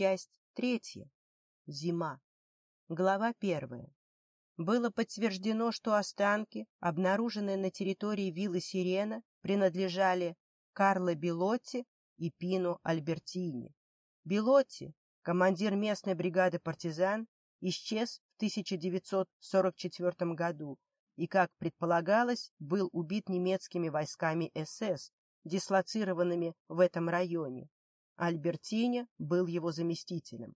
Часть третья. Зима. Глава первая. Было подтверждено, что останки, обнаруженные на территории виллы Сирена, принадлежали Карло Белотти и Пино Альбертини. Белотти, командир местной бригады партизан, исчез в 1944 году и, как предполагалось, был убит немецкими войсками СС, дислоцированными в этом районе. Альбертини был его заместителем.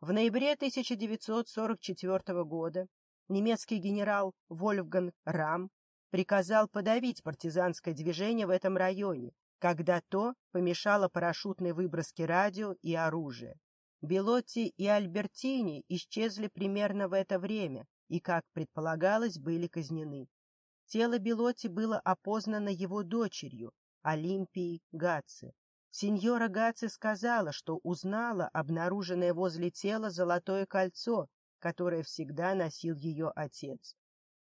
В ноябре 1944 года немецкий генерал Вольфган Рам приказал подавить партизанское движение в этом районе, когда то помешало парашютной выброске радио и оружия. Белотти и Альбертини исчезли примерно в это время и, как предполагалось, были казнены. Тело Белотти было опознано его дочерью, Олимпией Гацци. Сеньора Гаци сказала, что узнала обнаруженное возле тела золотое кольцо, которое всегда носил ее отец.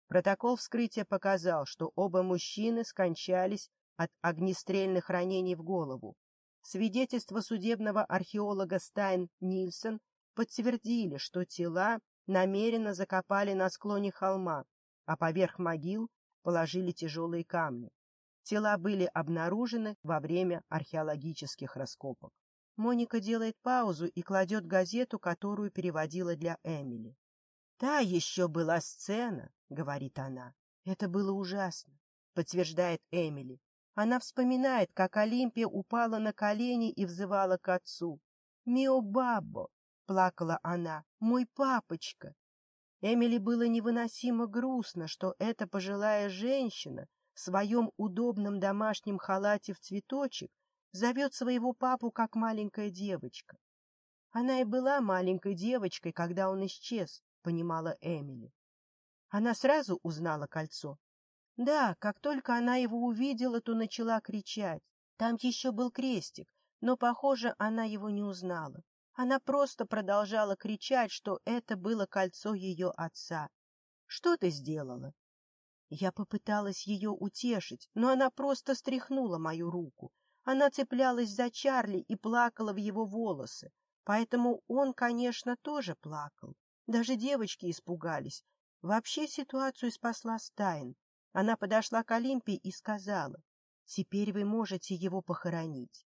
Протокол вскрытия показал, что оба мужчины скончались от огнестрельных ранений в голову. Свидетельства судебного археолога Стайн Нильсон подтвердили, что тела намеренно закопали на склоне холма, а поверх могил положили тяжелые камни. Тела были обнаружены во время археологических раскопок. Моника делает паузу и кладет газету, которую переводила для Эмили. «Та еще была сцена», — говорит она. «Это было ужасно», — подтверждает Эмили. Она вспоминает, как Олимпия упала на колени и взывала к отцу. «Мио Баббо!» — плакала она. «Мой папочка!» Эмили было невыносимо грустно, что эта пожилая женщина, в своем удобном домашнем халате в цветочек зовет своего папу как маленькая девочка. Она и была маленькой девочкой, когда он исчез, понимала Эмили. Она сразу узнала кольцо. Да, как только она его увидела, то начала кричать. Там еще был крестик, но, похоже, она его не узнала. Она просто продолжала кричать, что это было кольцо ее отца. — Что ты сделала? Я попыталась ее утешить, но она просто стряхнула мою руку. Она цеплялась за Чарли и плакала в его волосы. Поэтому он, конечно, тоже плакал. Даже девочки испугались. Вообще ситуацию спасла Стайн. Она подошла к Олимпии и сказала, «Теперь вы можете его похоронить».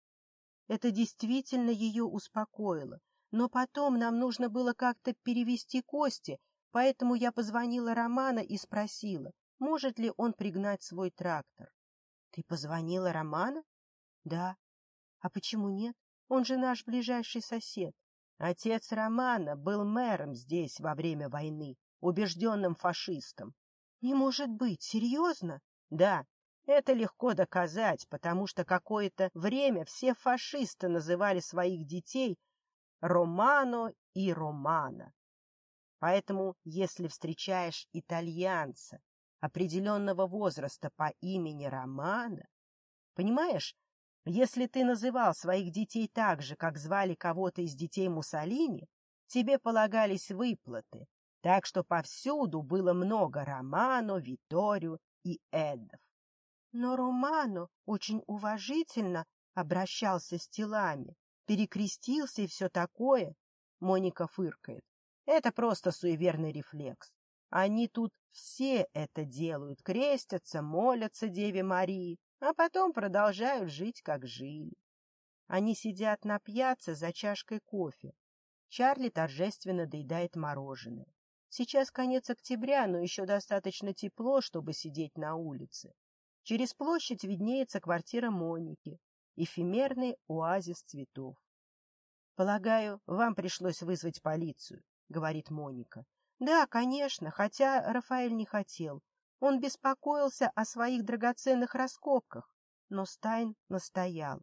Это действительно ее успокоило. Но потом нам нужно было как-то перевести кости, поэтому я позвонила Романа и спросила, может ли он пригнать свой трактор? Ты позвонила Романа? Да. А почему нет? Он же наш ближайший сосед. Отец Романа был мэром здесь во время войны, убежденным фашистом. Не может быть, серьезно? Да, это легко доказать, потому что какое-то время все фашисты называли своих детей Романо и Романа. Поэтому, если встречаешь итальянца, определенного возраста по имени Романа. Понимаешь, если ты называл своих детей так же, как звали кого-то из детей Муссолини, тебе полагались выплаты, так что повсюду было много Романо, Виторио и Эдов. Но Романо очень уважительно обращался с телами, перекрестился и все такое. Моника фыркает. Это просто суеверный рефлекс. Они тут все это делают, крестятся, молятся Деве Марии, а потом продолжают жить, как жили. Они сидят на пьяце за чашкой кофе. Чарли торжественно доедает мороженое. Сейчас конец октября, но еще достаточно тепло, чтобы сидеть на улице. Через площадь виднеется квартира Моники, эфемерный оазис цветов. «Полагаю, вам пришлось вызвать полицию», — говорит Моника. Да, конечно, хотя Рафаэль не хотел. Он беспокоился о своих драгоценных раскопках, но Стайн настоял.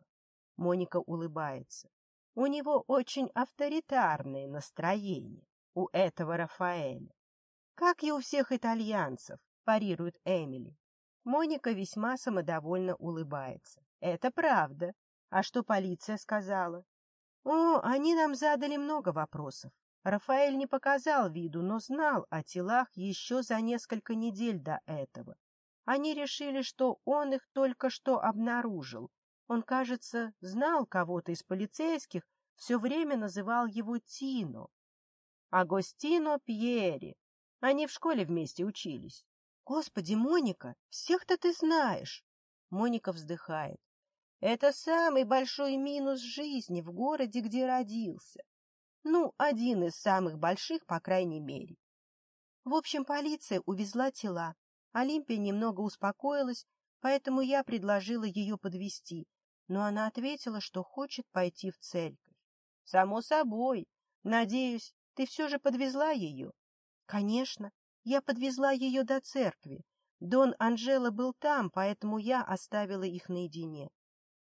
Моника улыбается. У него очень авторитарное настроение, у этого Рафаэля. Как и у всех итальянцев, парирует Эмили. Моника весьма самодовольно улыбается. Это правда. А что полиция сказала? О, они нам задали много вопросов. Рафаэль не показал виду, но знал о телах еще за несколько недель до этого. Они решили, что он их только что обнаружил. Он, кажется, знал кого-то из полицейских, все время называл его Тино. Агостино Пьери. Они в школе вместе учились. Господи, Моника, всех-то ты знаешь. Моника вздыхает. Это самый большой минус жизни в городе, где родился. Ну, один из самых больших, по крайней мере. В общем, полиция увезла тела. Олимпия немного успокоилась, поэтому я предложила ее подвести, но она ответила, что хочет пойти в церковь. — Само собой. Надеюсь, ты все же подвезла ее? — Конечно. Я подвезла ее до церкви. Дон Анжела был там, поэтому я оставила их наедине.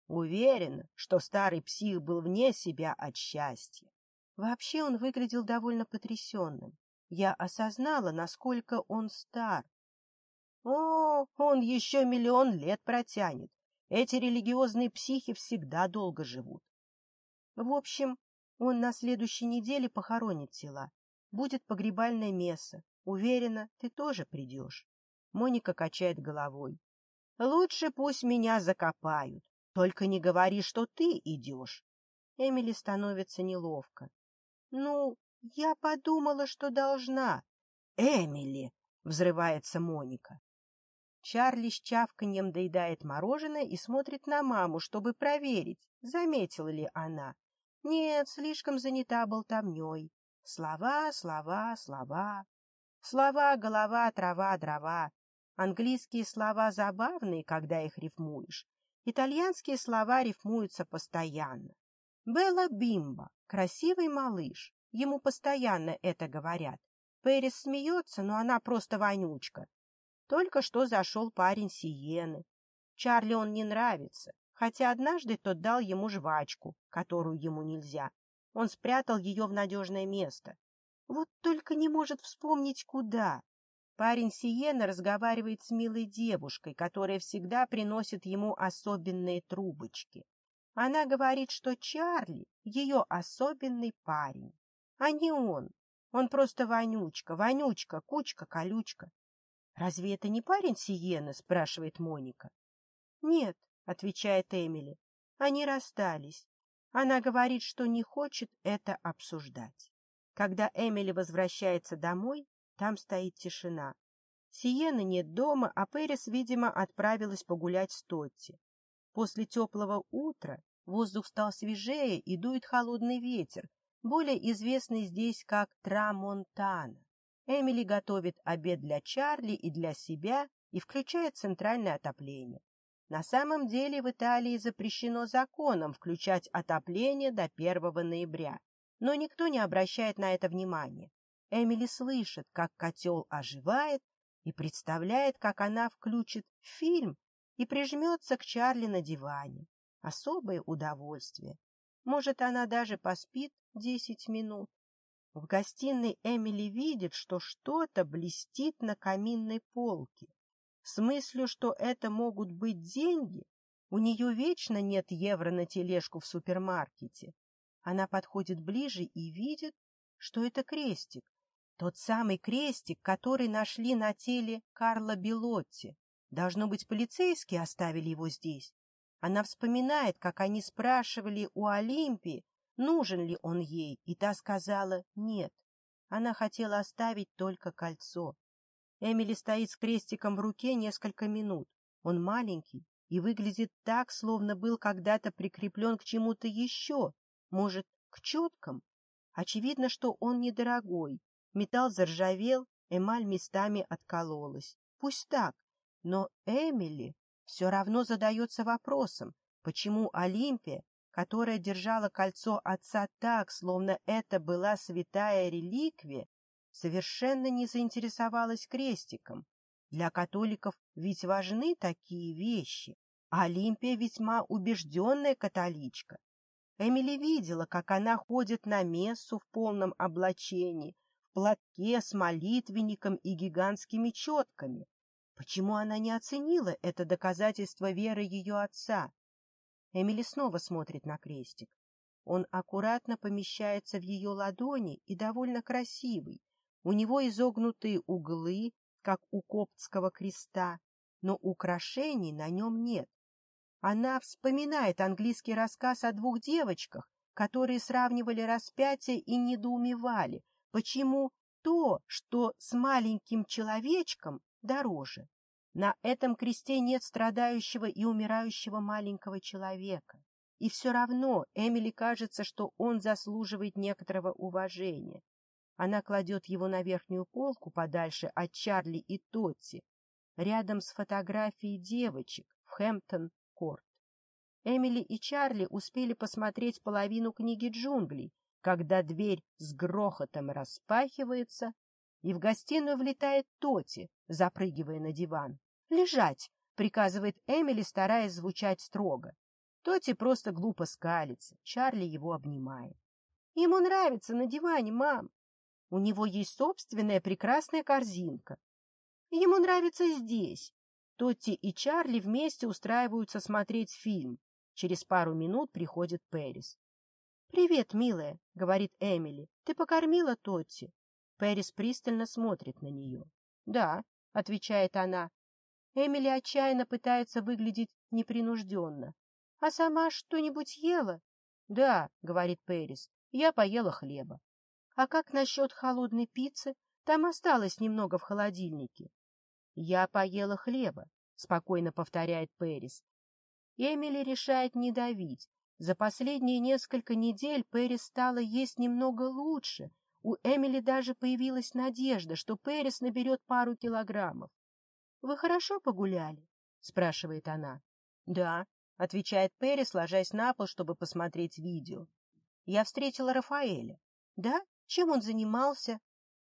Уверена, что старый псих был вне себя от счастья. Вообще он выглядел довольно потрясенным. Я осознала, насколько он стар. О, он еще миллион лет протянет. Эти религиозные психи всегда долго живут. В общем, он на следующей неделе похоронит тела. Будет погребальное место. Уверена, ты тоже придешь. Моника качает головой. Лучше пусть меня закопают. Только не говори, что ты идешь. Эмили становится неловко. Ну, я подумала, что должна. Эмили! Взрывается Моника. Чарли с чавканьем доедает мороженое и смотрит на маму, чтобы проверить, заметила ли она. Нет, слишком занята болтовней. Слова, слова, слова. Слова, голова, трава, дрова. Английские слова забавные, когда их рифмуешь. Итальянские слова рифмуются постоянно. Белла Бимба. Красивый малыш, ему постоянно это говорят. Пэрис смеется, но она просто вонючка. Только что зашел парень Сиены. Чарли он не нравится, хотя однажды тот дал ему жвачку, которую ему нельзя. Он спрятал ее в надежное место. Вот только не может вспомнить, куда. Парень Сиена разговаривает с милой девушкой, которая всегда приносит ему особенные трубочки. Она говорит, что Чарли — ее особенный парень, а не он. Он просто вонючка, вонючка, кучка, колючка. — Разве это не парень Сиены? — спрашивает Моника. — Нет, — отвечает Эмили. Они расстались. Она говорит, что не хочет это обсуждать. Когда Эмили возвращается домой, там стоит тишина. Сиена нет дома, а Пэрис, видимо, отправилась погулять с Тотти. После теплого утра воздух стал свежее и дует холодный ветер, более известный здесь как Трамонтана. Эмили готовит обед для Чарли и для себя и включает центральное отопление. На самом деле в Италии запрещено законом включать отопление до 1 ноября, но никто не обращает на это внимания. Эмили слышит, как котел оживает, и представляет, как она включит фильм и прижмется к Чарли на диване. Особое удовольствие. Может, она даже поспит десять минут. В гостиной Эмили видит, что что-то блестит на каминной полке. С мыслью, что это могут быть деньги, у нее вечно нет евро на тележку в супермаркете. Она подходит ближе и видит, что это крестик. Тот самый крестик, который нашли на теле Карла Белотти. Должно быть, полицейские оставили его здесь. Она вспоминает, как они спрашивали у Олимпии, нужен ли он ей, и та сказала «нет». Она хотела оставить только кольцо. Эмили стоит с крестиком в руке несколько минут. Он маленький и выглядит так, словно был когда-то прикреплен к чему-то еще, может, к четкам. Очевидно, что он недорогой. Металл заржавел, эмаль местами откололась. Пусть так, но Эмили все равно задается вопросом, почему Олимпия, которая держала кольцо отца так, словно это была святая реликвия, совершенно не заинтересовалась крестиком. Для католиков ведь важны такие вещи. А Олимпия весьма убежденная католичка. Эмили видела, как она ходит на мессу в полном облачении, в платке с молитвенником и гигантскими четками. Почему она не оценила это доказательство веры ее отца? Эмили снова смотрит на крестик. Он аккуратно помещается в ее ладони и довольно красивый. У него изогнутые углы, как у коптского креста, но украшений на нем нет. Она вспоминает английский рассказ о двух девочках, которые сравнивали распятие и недоумевали, почему то, что с маленьким человечком дороже. На этом кресте нет страдающего и умирающего маленького человека. И все равно Эмили кажется, что он заслуживает некоторого уважения. Она кладет его на верхнюю полку подальше от Чарли и Тотти, рядом с фотографией девочек в Хэмптон-Корт. Эмили и Чарли успели посмотреть половину книги джунглей, когда дверь с грохотом распахивается, и в гостиную влетает Тоти, запрыгивая на диван. «Лежать!» — приказывает Эмили, стараясь звучать строго. Тоти просто глупо скалится, Чарли его обнимает. «Ему нравится на диване, мам. У него есть собственная прекрасная корзинка. Ему нравится здесь». Тоти и Чарли вместе устраиваются смотреть фильм. Через пару минут приходит Пэрис. «Привет, милая», — говорит Эмили. «Ты покормила Тотти?» Пэрис пристально смотрит на нее. «Да», — отвечает она. Эмили отчаянно пытается выглядеть непринужденно. «А сама что-нибудь ела?» «Да», — говорит Пэрис, — «я поела хлеба». «А как насчет холодной пиццы? Там осталось немного в холодильнике». «Я поела хлеба», — спокойно повторяет Пэрис. Эмили решает не давить. За последние несколько недель Пэрис стала есть немного лучше — у Эмили даже появилась надежда, что Перес наберет пару килограммов. — Вы хорошо погуляли? — спрашивает она. — Да, — отвечает Перес, ложась на пол, чтобы посмотреть видео. — Я встретила Рафаэля. — Да? Чем он занимался?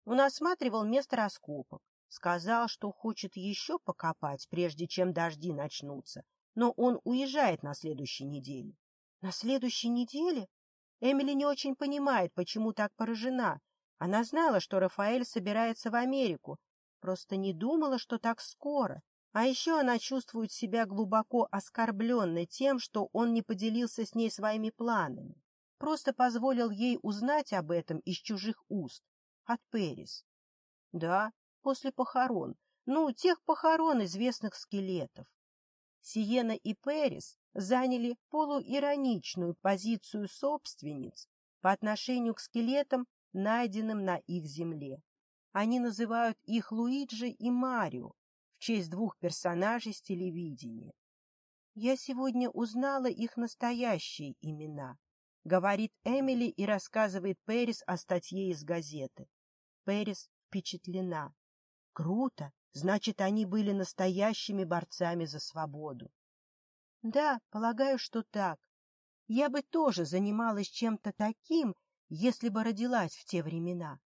Он осматривал место раскопок. Сказал, что хочет еще покопать, прежде чем дожди начнутся. Но он уезжает на следующей неделе. — На следующей неделе? Эмили не очень понимает, почему так поражена. Она знала, что Рафаэль собирается в Америку, просто не думала, что так скоро. А еще она чувствует себя глубоко оскорбленной тем, что он не поделился с ней своими планами. Просто позволил ей узнать об этом из чужих уст. От Перис. Да, после похорон. Ну, тех похорон известных скелетов. Сиена и Перис заняли полуироничную позицию собственниц по отношению к скелетам, найденным на их земле. Они называют их Луиджи и Марио в честь двух персонажей с телевидения. «Я сегодня узнала их настоящие имена», — говорит Эмили и рассказывает Перис о статье из газеты. Перис впечатлена. «Круто! Значит, они были настоящими борцами за свободу». — Да, полагаю, что так. Я бы тоже занималась чем-то таким, если бы родилась в те времена.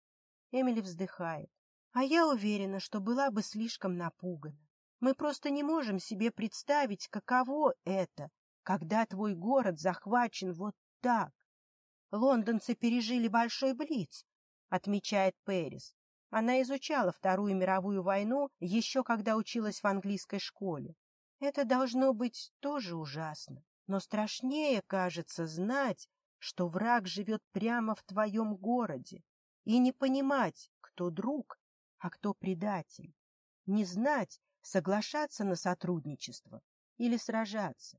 Эмили вздыхает. А я уверена, что была бы слишком напугана. Мы просто не можем себе представить, каково это, когда твой город захвачен вот так. Лондонцы пережили большой блиц, отмечает Пэрис. Она изучала Вторую мировую войну еще когда училась в английской школе. Это должно быть тоже ужасно, но страшнее, кажется, знать, что враг живет прямо в твоем городе, и не понимать, кто друг, а кто предатель, не знать, соглашаться на сотрудничество или сражаться.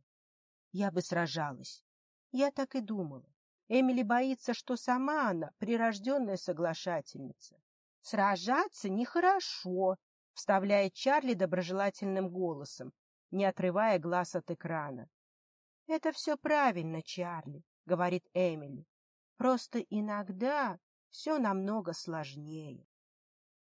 Я бы сражалась. Я так и думала. Эмили боится, что сама она прирожденная соглашательница. «Сражаться нехорошо», — вставляет Чарли доброжелательным голосом, не отрывая глаз от экрана. — Это все правильно, Чарли, — говорит Эмили. — Просто иногда все намного сложнее.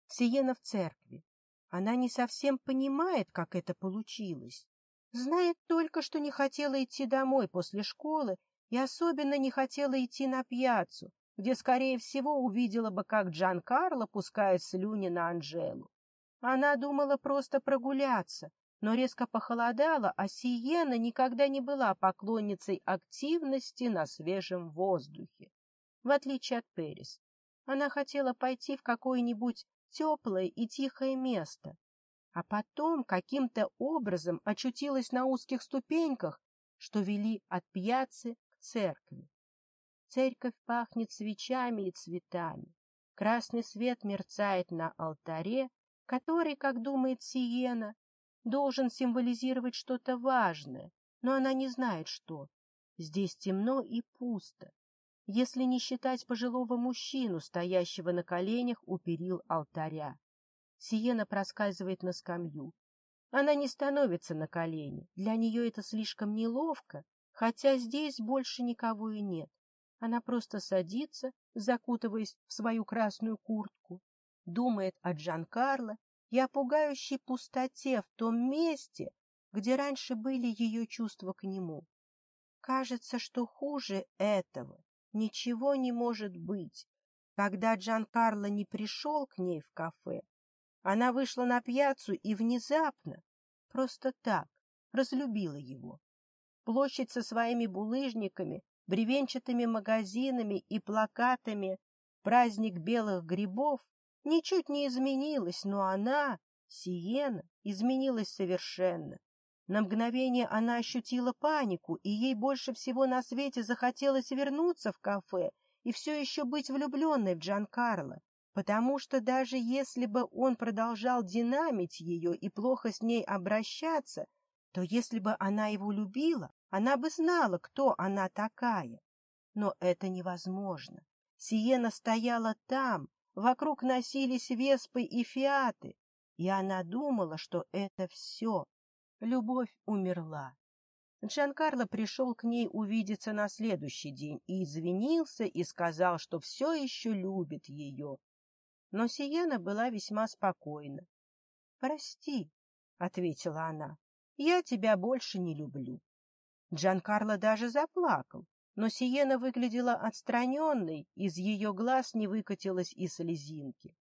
Сиена в церкви. Она не совсем понимает, как это получилось. Знает только, что не хотела идти домой после школы и особенно не хотела идти на пьяцу, где, скорее всего, увидела бы, как Джан Карло пускает слюни на Анжелу. Она думала просто прогуляться, но резко похолодало, а Сиена никогда не была поклонницей активности на свежем воздухе, в отличие от Перис. Она хотела пойти в какое-нибудь теплое и тихое место, а потом каким-то образом очутилась на узких ступеньках, что вели от пьяцы к церкви. Церковь пахнет свечами и цветами. Красный свет мерцает на алтаре, который, как думает Сиена, должен символизировать что-то важное, но она не знает, что. Здесь темно и пусто, если не считать пожилого мужчину, стоящего на коленях у перил алтаря. Сиена проскальзывает на скамью. Она не становится на колени, для нее это слишком неловко, хотя здесь больше никого и нет. Она просто садится, закутываясь в свою красную куртку, думает о Джан-Карло и о пугающей пустоте в том месте, где раньше были ее чувства к нему. Кажется, что хуже этого ничего не может быть. Когда Джан Карло не пришел к ней в кафе, она вышла на пьяцу и внезапно, просто так, разлюбила его. Площадь со своими булыжниками, бревенчатыми магазинами и плакатами «Праздник белых грибов» ничуть не изменилась, но она, Сиена, изменилась совершенно. На мгновение она ощутила панику, и ей больше всего на свете захотелось вернуться в кафе и все еще быть влюбленной в Джан Карло, потому что даже если бы он продолжал динамить ее и плохо с ней обращаться, то если бы она его любила, она бы знала, кто она такая. Но это невозможно. Сиена стояла там, Вокруг носились веспы и фиаты, и она думала, что это все. Любовь умерла. Джанкарло пришел к ней увидеться на следующий день и извинился и сказал, что все еще любит ее. Но Сиена была весьма спокойна. — Прости, — ответила она, — я тебя больше не люблю. Джанкарло даже заплакал, но Сиена выглядела отстраненной, из ее глаз не выкатилась и слезинки.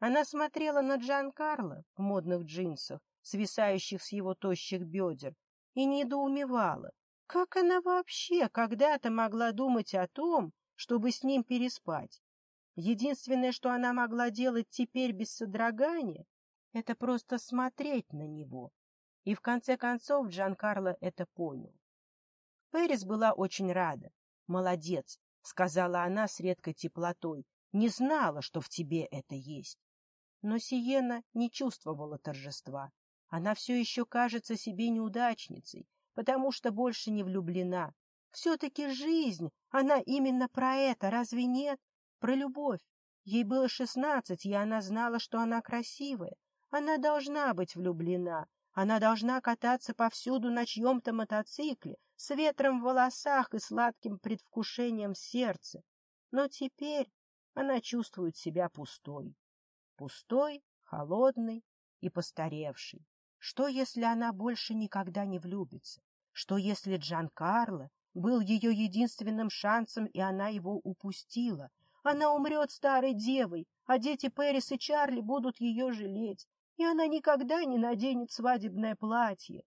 Она смотрела на Джан Карло в модных джинсах, свисающих с его тощих бедер, и недоумевала, как она вообще когда-то могла думать о том, чтобы с ним переспать. Единственное, что она могла делать теперь без содрогания, это просто смотреть на него. И в конце концов Джан Карло это понял. Пэрис была очень рада. «Молодец», — сказала она с редкой теплотой, — «не знала, что в тебе это есть». Но Сиена не чувствовала торжества. Она все еще кажется себе неудачницей, потому что больше не влюблена. Все-таки жизнь, она именно про это, разве нет? Про любовь. Ей было шестнадцать, и она знала, что она красивая. Она должна быть влюблена, она должна кататься повсюду на чьем-то мотоцикле, с ветром в волосах и сладким предвкушением сердце. Но теперь она чувствует себя пустой. Пустой, холодной и постаревшей. Что, если она больше никогда не влюбится? Что, если Джан Карло был ее единственным шансом, и она его упустила? Она умрет старой девой, а дети Пэрис и Чарли будут ее жалеть и она никогда не наденет свадебное платье.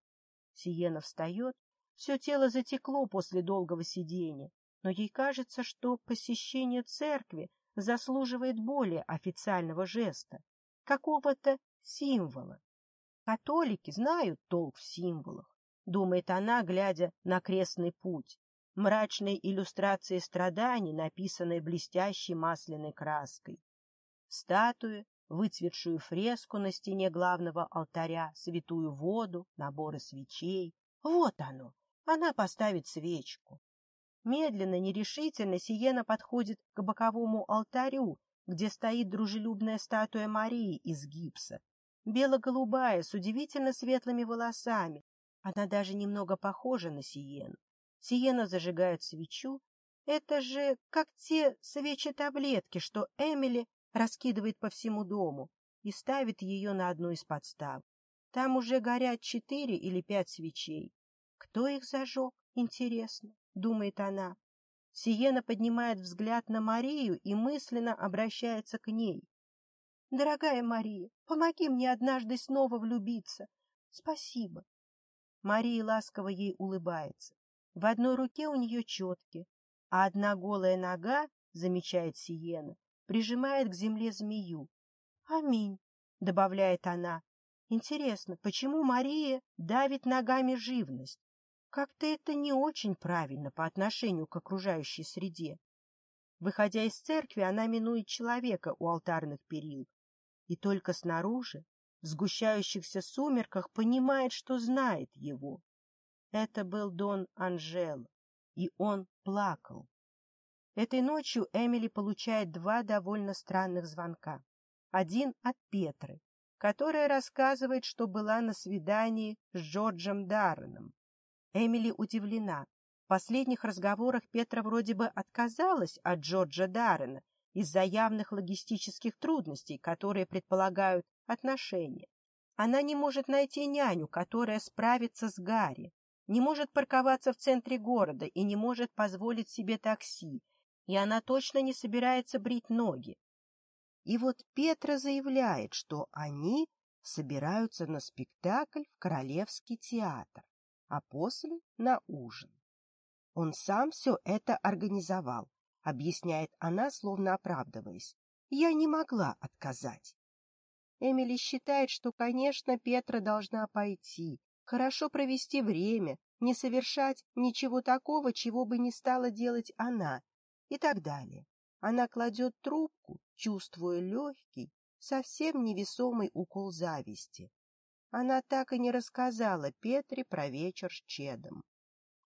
Сиена встает, все тело затекло после долгого сидения, но ей кажется, что посещение церкви заслуживает более официального жеста, какого-то символа. Католики знают толк в символах, думает она, глядя на крестный путь, мрачные иллюстрации страданий, написанные блестящей масляной краской. Статуи, выцветшую фреску на стене главного алтаря, святую воду, наборы свечей. Вот оно! Она поставит свечку. Медленно, нерешительно Сиена подходит к боковому алтарю, где стоит дружелюбная статуя Марии из гипса. Бело-голубая, с удивительно светлыми волосами. Она даже немного похожа на Сиену. Сиена зажигает свечу. Это же как те свечи-таблетки, что Эмили раскидывает по всему дому и ставит ее на одну из подстав. Там уже горят четыре или пять свечей. Кто их зажег, интересно, думает она. Сиена поднимает взгляд на Марию и мысленно обращается к ней. «Дорогая Мария, помоги мне однажды снова влюбиться. Спасибо». Мария ласково ей улыбается. В одной руке у нее четки, а одна голая нога, замечает Сиена, прижимает к земле змею. «Аминь», — добавляет она. «Интересно, почему Мария давит ногами живность? Как-то это не очень правильно по отношению к окружающей среде». Выходя из церкви, она минует человека у алтарных перил. И только снаружи, в сгущающихся сумерках, понимает, что знает его. Это был Дон Анжело, и он плакал. Этой ночью Эмили получает два довольно странных звонка. Один от Петры, которая рассказывает, что была на свидании с Джорджем Дарреном. Эмили удивлена. В последних разговорах Петра вроде бы отказалась от Джорджа Даррена из-за явных логистических трудностей, которые предполагают отношения. Она не может найти няню, которая справится с Гарри, не может парковаться в центре города и не может позволить себе такси, и она точно не собирается брить ноги. И вот Петра заявляет, что они собираются на спектакль в Королевский театр, а после — на ужин. Он сам все это организовал, объясняет она, словно оправдываясь. Я не могла отказать. Эмили считает, что, конечно, Петра должна пойти, хорошо провести время, не совершать ничего такого, чего бы не стала делать она, и так далее. Она кладет трубку, чувствуя легкий, совсем невесомый укол зависти. Она так и не рассказала Петре про вечер с Чедом.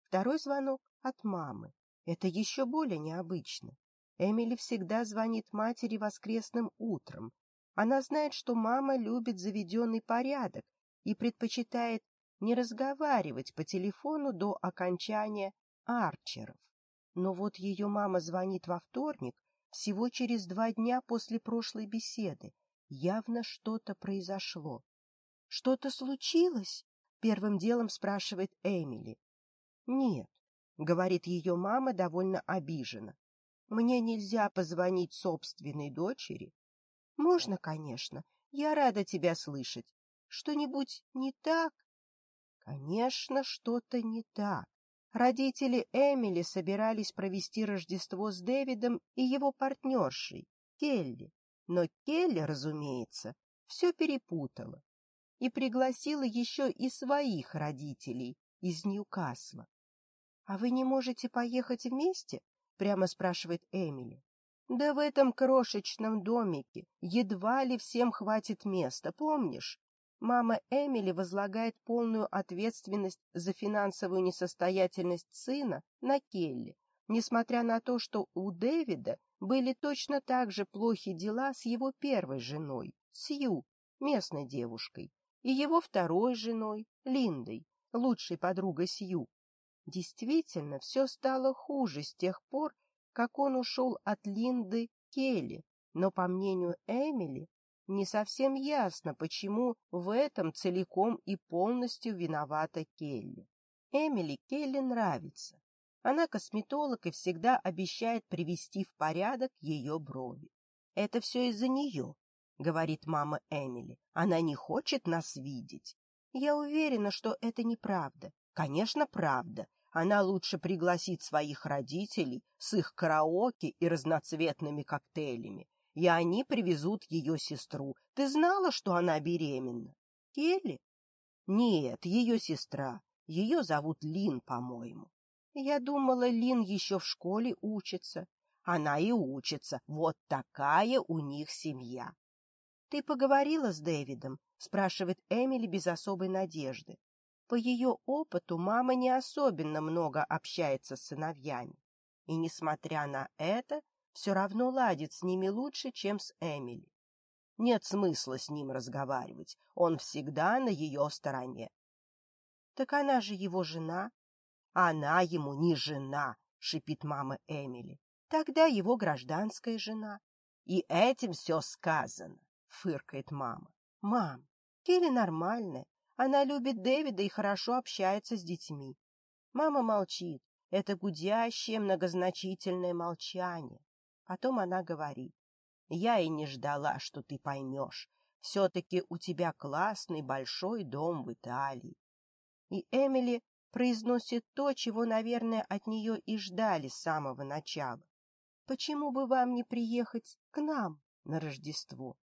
Второй звонок от мамы. Это еще более необычно. Эмили всегда звонит матери воскресным утром. Она знает, что мама любит заведенный порядок и предпочитает не разговаривать по телефону до окончания арчеров. Но вот ее мама звонит во вторник, всего через два дня после прошлой беседы. Явно что-то произошло. — Что-то случилось? — первым делом спрашивает Эмили. — Нет, — говорит ее мама довольно обижена. — Мне нельзя позвонить собственной дочери. — Можно, конечно. Я рада тебя слышать. Что-нибудь не так? — Конечно, что-то не так. Родители Эмили собирались провести Рождество с Дэвидом и его партнершей, Келли. Но Келли, разумеется, все перепутала и пригласила еще и своих родителей из Ньюкасла. — А вы не можете поехать вместе? — прямо спрашивает Эмили. — Да в этом крошечном домике едва ли всем хватит места, помнишь? Мама Эмили возлагает полную ответственность за финансовую несостоятельность сына на Келли, несмотря на то, что у Дэвида были точно так же плохи дела с его первой женой, Сью, местной девушкой, и его второй женой, Линдой, лучшей подругой Сью. Действительно, все стало хуже с тех пор, как он ушел от Линды Келли, но, по мнению Эмили, не совсем ясно, почему в этом целиком и полностью виновата Келли. Эмили Келли нравится. Она косметолог и всегда обещает привести в порядок ее брови. «Это все из-за нее», — говорит мама Эмили. «Она не хочет нас видеть». Я уверена, что это неправда. Конечно, правда. Она лучше пригласит своих родителей с их караоке и разноцветными коктейлями, и они привезут ее сестру. Ты знала, что она беременна? Келли? Нет, ее сестра. Ее зовут Лин, по-моему. Я думала, Лин еще в школе учится. Она и учится. Вот такая у них семья. Ты поговорила с Дэвидом? спрашивает Эмили без особой надежды. По ее опыту мама не особенно много общается с сыновьями. И, несмотря на это, все равно ладит с ними лучше, чем с Эмили. Нет смысла с ним разговаривать, он всегда на ее стороне. Так она же его жена. Она ему не жена, шипит мама Эмили. Тогда его гражданская жена. И этим все сказано, фыркает мама. Мам, Келли нормальная, она любит Дэвида и хорошо общается с детьми. Мама молчит. Это гудящее, многозначительное молчание. А потом она говорит. «Я и не ждала, что ты поймешь. Все-таки у тебя классный большой дом в Италии». И Эмили произносит то, чего, наверное, от нее и ждали с самого начала. «Почему бы вам не приехать к нам на Рождество?»